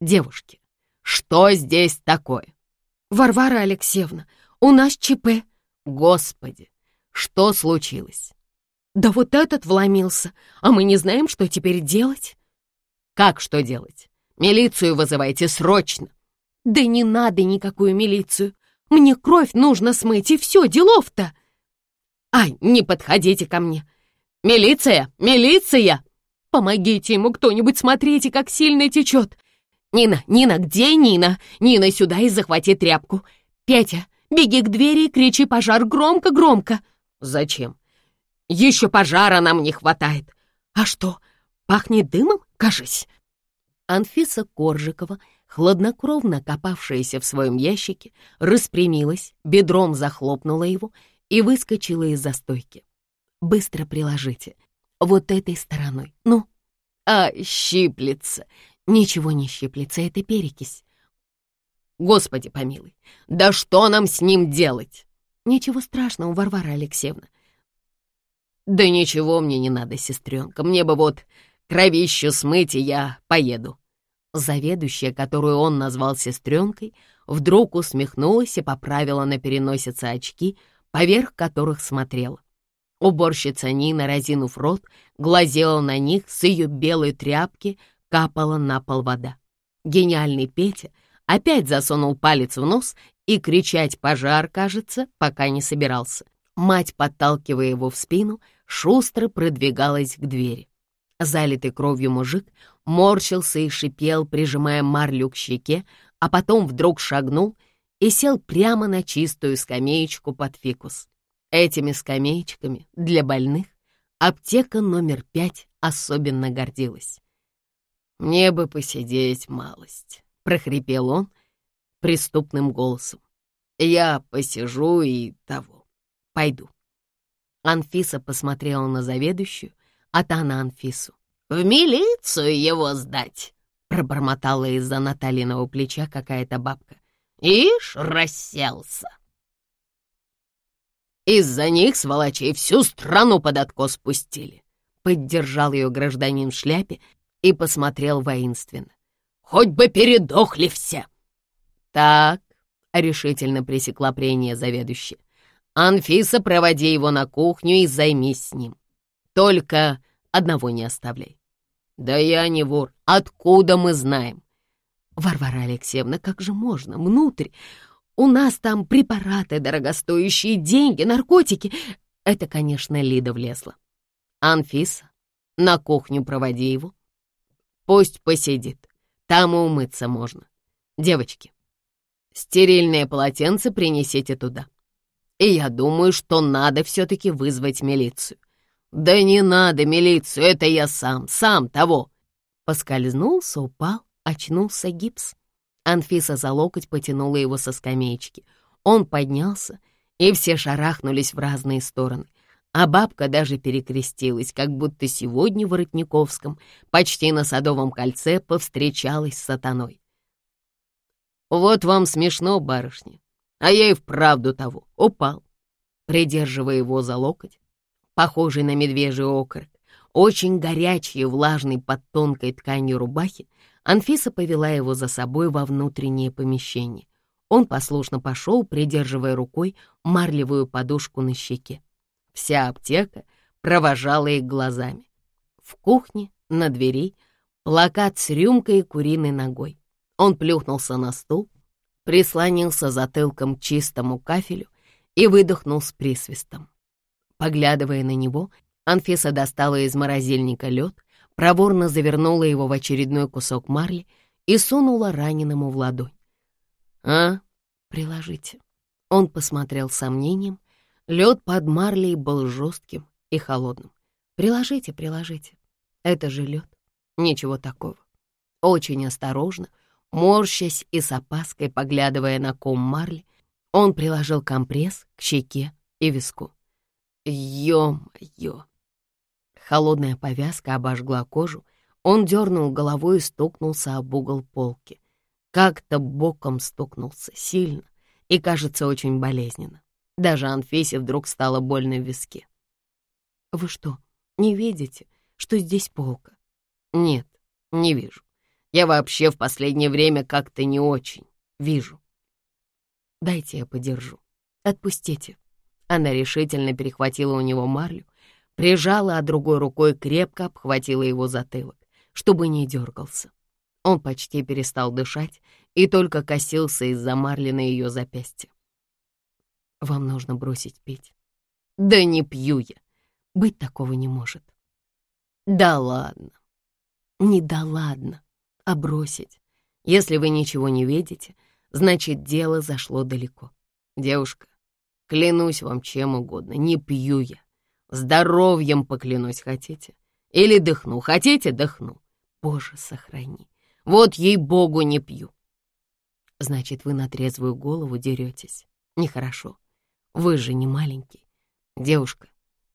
Девушки, что здесь такое? Варвара Алексеевна, у нас ЧП. Господи, что случилось? Да вот этот вломился, а мы не знаем, что теперь делать. Как что делать? Милицию вызывайте срочно. Да не надо никакую милицию. Мне кровь нужно смыть, и все, делов-то. Ай, не подходите ко мне. Милиция, милиция! Помогите ему кто-нибудь, смотрите, как сильно течет. Нина, Нина, где Нина? Нина, сюда и захвати тряпку. Петя, беги к двери и кричи пожар громко-громко. Зачем? Еще пожара нам не хватает. А что, пахнет дымом, кажись? Анфиса Коржикова, хладнокровно копавшаяся в своем ящике, распрямилась, бедром захлопнула его и выскочила из-за стойки. «Быстро приложите. Вот этой стороной. Ну?» «А, щиплется. Ничего не щиплется, это перекись. Господи помилуй, да что нам с ним делать? Ничего страшного, Варвара Алексеевна. Да ничего мне не надо, сестренка, мне бы вот кровищу смыть, и я поеду. Заведующая, которую он назвал сестренкой, вдруг усмехнулась и поправила на переносице очки, поверх которых смотрела. Уборщица Нина, разинув рот, глазела на них с ее белой тряпки, капала на пол вода. Гениальный Петя опять засунул палец в нос и кричать «пожар», кажется, пока не собирался. Мать, подталкивая его в спину, шустро продвигалась к двери. Залитый кровью мужик морщился и шипел, прижимая марлю к щеке, а потом вдруг шагнул и сел прямо на чистую скамеечку под фикус. Этими скамеечками для больных аптека номер пять особенно гордилась. «Мне бы посидеть малость», — прохрипел он преступным голосом. «Я посижу и того. Пойду». Анфиса посмотрела на заведующую, а та на Анфису. «В милицию его сдать!» — пробормотала из-за Натальиного плеча какая-то бабка. «Ишь, расселся!» «Из-за них, сволочей, всю страну под откос спустили!» — поддержал ее гражданин в шляпе и посмотрел воинственно. «Хоть бы передохли все!» «Так», — решительно пресекла прения заведующая, «Анфиса, проводи его на кухню и займись с ним. Только одного не оставляй». «Да я не вор. Откуда мы знаем?» «Варвара Алексеевна, как же можно? Внутрь. У нас там препараты, дорогостоящие деньги, наркотики». Это, конечно, Лида влезла. «Анфиса, на кухню проводи его, Пусть посидит. Там и умыться можно. Девочки, стерильное полотенце принесите туда. И я думаю, что надо все-таки вызвать милицию. Да не надо милицию, это я сам, сам того. Поскользнулся, упал, очнулся гипс. Анфиса за локоть потянула его со скамеечки. Он поднялся, и все шарахнулись в разные стороны а бабка даже перекрестилась, как будто сегодня в Воротниковском, почти на Садовом кольце, повстречалась с сатаной. «Вот вам смешно, барышня, а я и вправду того, упал», придерживая его за локоть, похожий на медвежий окорок, очень горячий и влажный под тонкой тканью рубахи, Анфиса повела его за собой во внутреннее помещение. Он послушно пошел, придерживая рукой марлевую подушку на щеке. Вся аптека провожала их глазами. В кухне, на двери, плакат с рюмкой и куриной ногой. Он плюхнулся на стул, прислонился затылком к чистому кафелю и выдохнул с присвистом. Поглядывая на него, Анфиса достала из морозильника лед, проворно завернула его в очередной кусок марли и сунула раненому в ладонь. «А, приложите». Он посмотрел сомнением, Лед под марлей был жестким и холодным. Приложите, приложите. Это же лед. Ничего такого. Очень осторожно, морщась и с опаской поглядывая на ком марли, он приложил компресс к щеке и виску. Ё-моё! Холодная повязка обожгла кожу, он дернул головой и стукнулся об угол полки. Как-то боком стукнулся, сильно и, кажется, очень болезненно. Даже Анфисе вдруг стало больно в виске. «Вы что, не видите, что здесь полка?» «Нет, не вижу. Я вообще в последнее время как-то не очень вижу. Дайте я подержу. Отпустите. Она решительно перехватила у него марлю, прижала, а другой рукой крепко обхватила его затылок, чтобы не дергался. Он почти перестал дышать и только косился из-за марли на ее запястье. «Вам нужно бросить пить». «Да не пью я. Быть такого не может». «Да ладно». «Не да ладно, а бросить. Если вы ничего не видите, значит, дело зашло далеко. Девушка, клянусь вам чем угодно, не пью я. Здоровьем поклянусь хотите? Или дыхну, хотите, дыхну. Боже, сохрани. Вот ей-богу не пью. Значит, вы на трезвую голову деретесь. Нехорошо. Вы же не маленький. Девушка,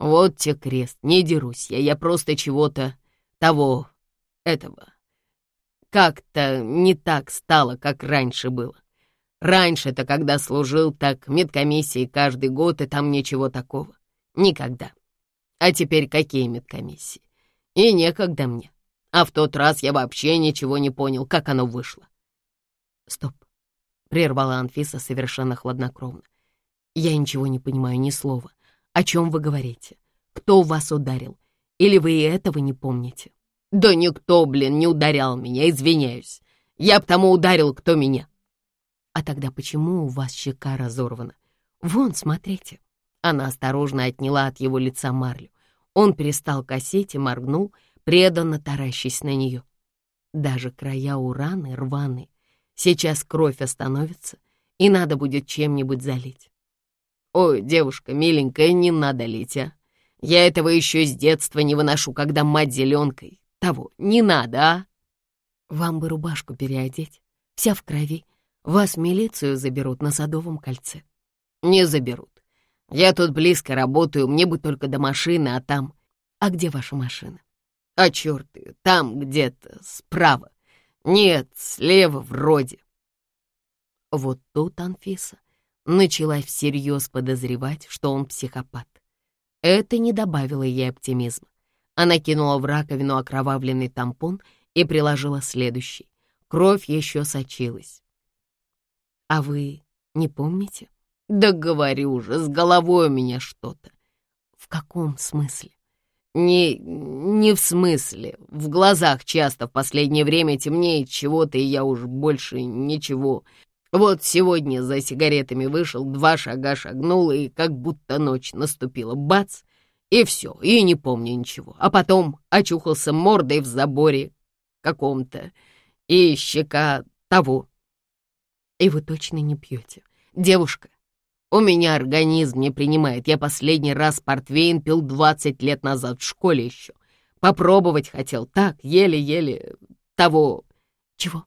вот те крест, не дерусь я, я просто чего-то того, этого. Как-то не так стало, как раньше было. Раньше-то, когда служил, так медкомиссии каждый год, и там ничего такого. Никогда. А теперь какие медкомиссии? И некогда мне. А в тот раз я вообще ничего не понял, как оно вышло. Стоп, прервала Анфиса совершенно хладнокровно. Я ничего не понимаю, ни слова. О чем вы говорите? Кто вас ударил? Или вы и этого не помните? Да никто, блин, не ударял меня, извиняюсь. Я потому ударил, кто меня. А тогда почему у вас щека разорвана? Вон, смотрите. Она осторожно отняла от его лица марлю. Он перестал косить и моргнул, преданно таращась на нее. Даже края у раны рваны. Сейчас кровь остановится, и надо будет чем-нибудь залить. Ой, девушка, миленькая, не надо лить, а. Я этого еще с детства не выношу, когда мать зеленкой. Того, не надо, а? Вам бы рубашку переодеть, вся в крови. Вас в милицию заберут на Садовом кольце. Не заберут. Я тут близко работаю, мне бы только до машины, а там... А где ваша машина? А черт, там где-то, справа. Нет, слева вроде. Вот тут Анфиса начала всерьез подозревать, что он психопат. Это не добавило ей оптимизма. Она кинула в раковину окровавленный тампон и приложила следующий. Кровь еще сочилась. «А вы не помните?» «Да говорю же, с головой у меня что-то». «В каком смысле?» Не, не в смысле. В глазах часто в последнее время темнеет чего-то, и я уж больше ничего. Вот сегодня за сигаретами вышел, два шага шагнул, и как будто ночь наступила. Бац! И все, и не помню ничего. А потом очухался мордой в заборе каком-то, и щека того. И вы точно не пьете? Девушка, у меня организм не принимает. Я последний раз портвейн пил 20 лет назад в школе еще. Попробовать хотел. Так, еле-еле того... Чего?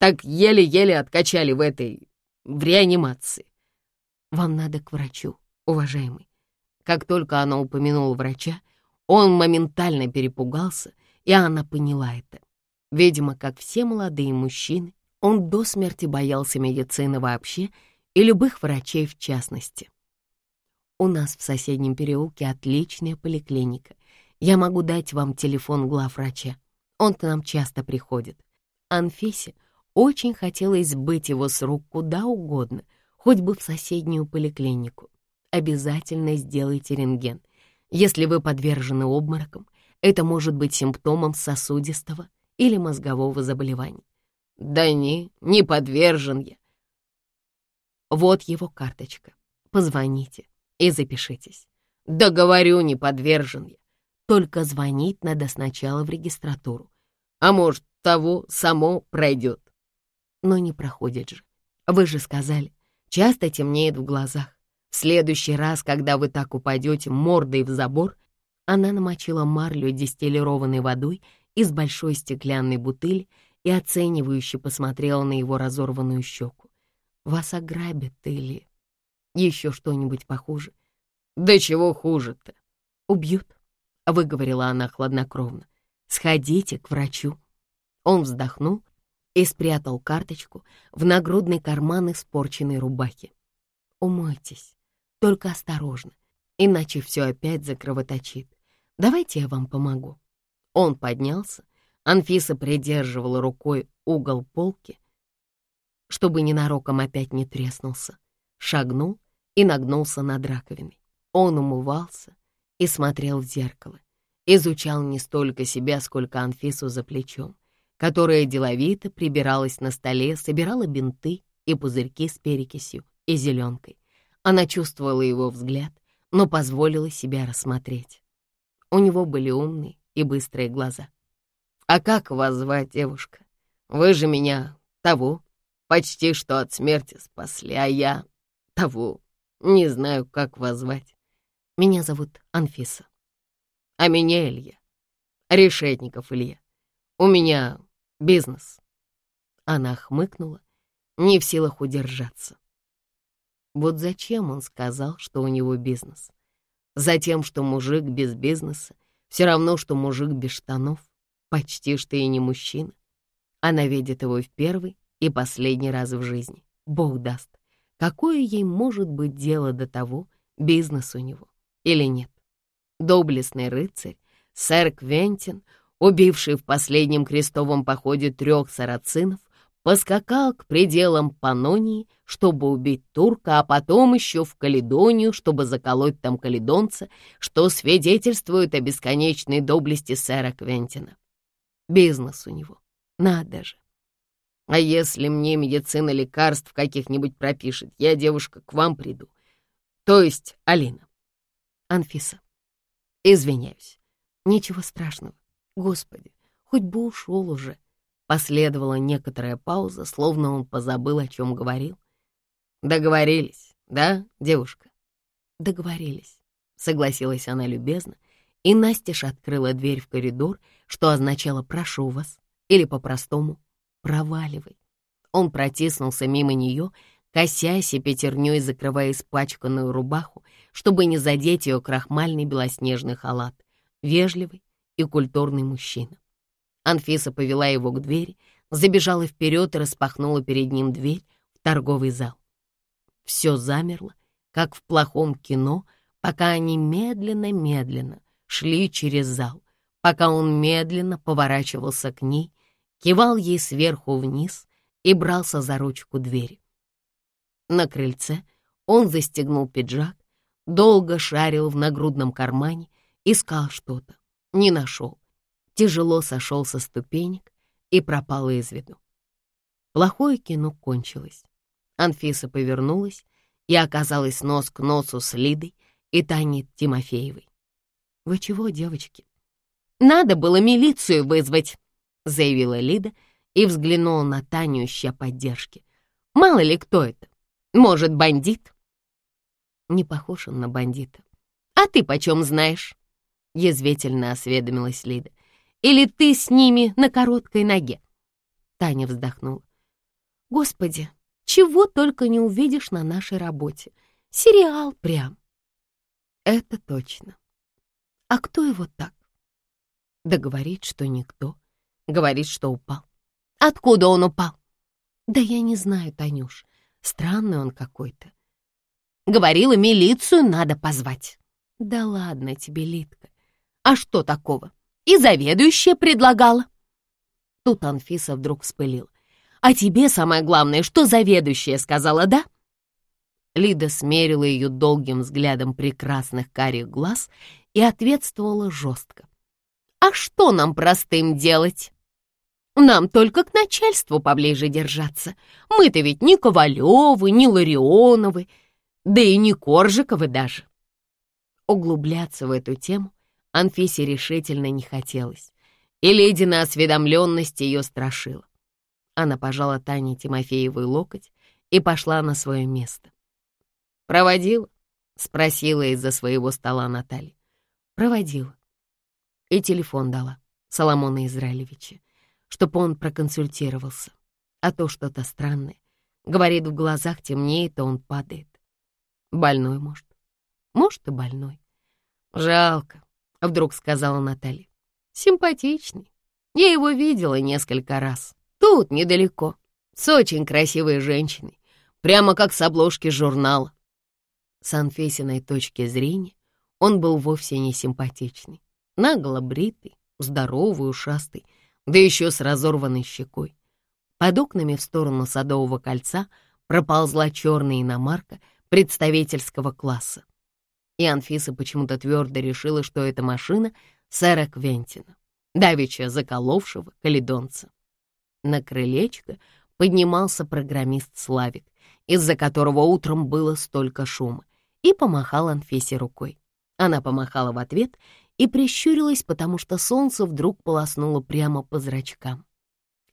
Так еле-еле откачали в этой... в реанимации. Вам надо к врачу, уважаемый. Как только она упомянула врача, он моментально перепугался, и она поняла это. Видимо, как все молодые мужчины, он до смерти боялся медицины вообще и любых врачей в частности. У нас в соседнем переулке отличная поликлиника. Я могу дать вам телефон главврача. Он к нам часто приходит. Анфисе очень хотелось быть его с рук куда угодно, хоть бы в соседнюю поликлинику. Обязательно сделайте рентген. Если вы подвержены обморокам, это может быть симптомом сосудистого или мозгового заболевания. Да не, не подвержен я. Вот его карточка. Позвоните и запишитесь. Да говорю, не подвержен я. Только звонить надо сначала в регистратуру. А может, того само пройдет. Но не проходит же. Вы же сказали, часто темнеет в глазах. В следующий раз, когда вы так упадете мордой в забор, она намочила марлю дистиллированной водой из большой стеклянной бутыли и оценивающе посмотрела на его разорванную щеку вас ограбят или еще что-нибудь похуже. Да чего хуже-то? Убьют, — выговорила она хладнокровно. Сходите к врачу. Он вздохнул и спрятал карточку в нагрудный карман испорченной рубахи. Умойтесь, только осторожно, иначе все опять закровоточит. Давайте я вам помогу. Он поднялся, Анфиса придерживала рукой угол полки, чтобы ненароком опять не треснулся. Шагнул и нагнулся над раковиной. Он умывался и смотрел в зеркало. Изучал не столько себя, сколько Анфису за плечом, которая деловито прибиралась на столе, собирала бинты и пузырьки с перекисью и зеленкой. Она чувствовала его взгляд, но позволила себя рассмотреть. У него были умные и быстрые глаза. «А как вас звать, девушка? Вы же меня того, почти что от смерти спасли, а я того, не знаю, как вас звать. Меня зовут Анфиса. А меня Илья. Решетников Илья. У меня бизнес». Она хмыкнула, не в силах удержаться. Вот зачем он сказал, что у него бизнес? Затем, что мужик без бизнеса все равно, что мужик без штанов, почти что и не мужчина. Она видит его в первый и последний раз в жизни. Бог даст. Какое ей может быть дело до того, бизнес у него или нет? Доблестный рыцарь, сэр Квентин, убивший в последнем крестовом походе трех сарацинов, поскакал к пределам Панонии, чтобы убить турка, а потом еще в Каледонию, чтобы заколоть там каледонца, что свидетельствует о бесконечной доблести сэра Квентина. Бизнес у него. Надо же. А если мне медицина лекарств каких-нибудь пропишет, я, девушка, к вам приду. То есть Алина. Анфиса. Извиняюсь. Ничего страшного. Господи, хоть бы ушел уже. Последовала некоторая пауза, словно он позабыл, о чем говорил. «Договорились, да, девушка?» «Договорились», — согласилась она любезно, и Настеж открыла дверь в коридор, что означало «прошу вас» или по-простому «проваливай». Он протиснулся мимо нее, косясь и пятерней закрывая испачканную рубаху, чтобы не задеть ее крахмальный белоснежный халат, вежливый и культурный мужчина. Анфиса повела его к двери, забежала вперед и распахнула перед ним дверь в торговый зал. Все замерло, как в плохом кино, пока они медленно-медленно шли через зал, пока он медленно поворачивался к ней, кивал ей сверху вниз и брался за ручку двери. На крыльце он застегнул пиджак, долго шарил в нагрудном кармане, искал что-то, не нашел тяжело сошел со ступенек и пропал из виду. Плохое кино кончилось. Анфиса повернулась и оказалась нос к носу с Лидой и Таней Тимофеевой. «Вы чего, девочки?» «Надо было милицию вызвать», — заявила Лида и взглянула на Таню, ища поддержки. «Мало ли кто это. Может, бандит?» Не похож он на бандита. «А ты почем знаешь?» — язвительно осведомилась Лида. Или ты с ними на короткой ноге?» Таня вздохнула. «Господи, чего только не увидишь на нашей работе. Сериал прям». «Это точно. А кто его так?» «Да говорит, что никто. Говорит, что упал». «Откуда он упал?» «Да я не знаю, Танюш. Странный он какой-то». «Говорила, милицию надо позвать». «Да ладно тебе, Литка. А что такого?» и заведующая предлагала. Тут Анфиса вдруг вспылила. «А тебе самое главное, что заведующая сказала, да?» Лида смерила ее долгим взглядом прекрасных карих глаз и ответствовала жестко. «А что нам простым делать? Нам только к начальству поближе держаться. Мы-то ведь не Ковалевы, не Ларионовы, да и не Коржиковы даже». Углубляться в эту тему Анфисе решительно не хотелось, и леди на осведомленность ее страшила. Она пожала Тане Тимофеевой локоть и пошла на свое место. «Проводила?» — спросила из-за своего стола Наталья. «Проводила. И телефон дала Соломона Израилевича, чтобы он проконсультировался. А то что-то странное. Говорит, в глазах темнеет, а он падает. Больной, может. Может, и больной. Жалко. — вдруг сказала Наталья. «Симпатичный. Я его видела несколько раз. Тут, недалеко, с очень красивой женщиной, прямо как с обложки журнала». С Анфесиной точки зрения он был вовсе не симпатичный. Нагло бритый, здоровый, ушастый, да еще с разорванной щекой. Под окнами в сторону Садового кольца проползла черная иномарка представительского класса. И Анфиса почему-то твердо решила, что это машина сэра Квентина, давеча заколовшего каледонца. На крылечко поднимался программист Славик, из-за которого утром было столько шума, и помахал Анфисе рукой. Она помахала в ответ и прищурилась, потому что солнце вдруг полоснуло прямо по зрачкам.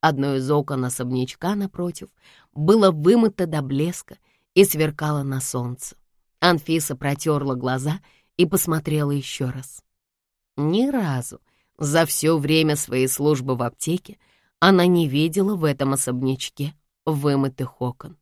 Одно из окон особнячка напротив было вымыто до блеска и сверкало на солнце. Анфиса протерла глаза и посмотрела еще раз. Ни разу за все время своей службы в аптеке она не видела в этом особнячке вымытых окон.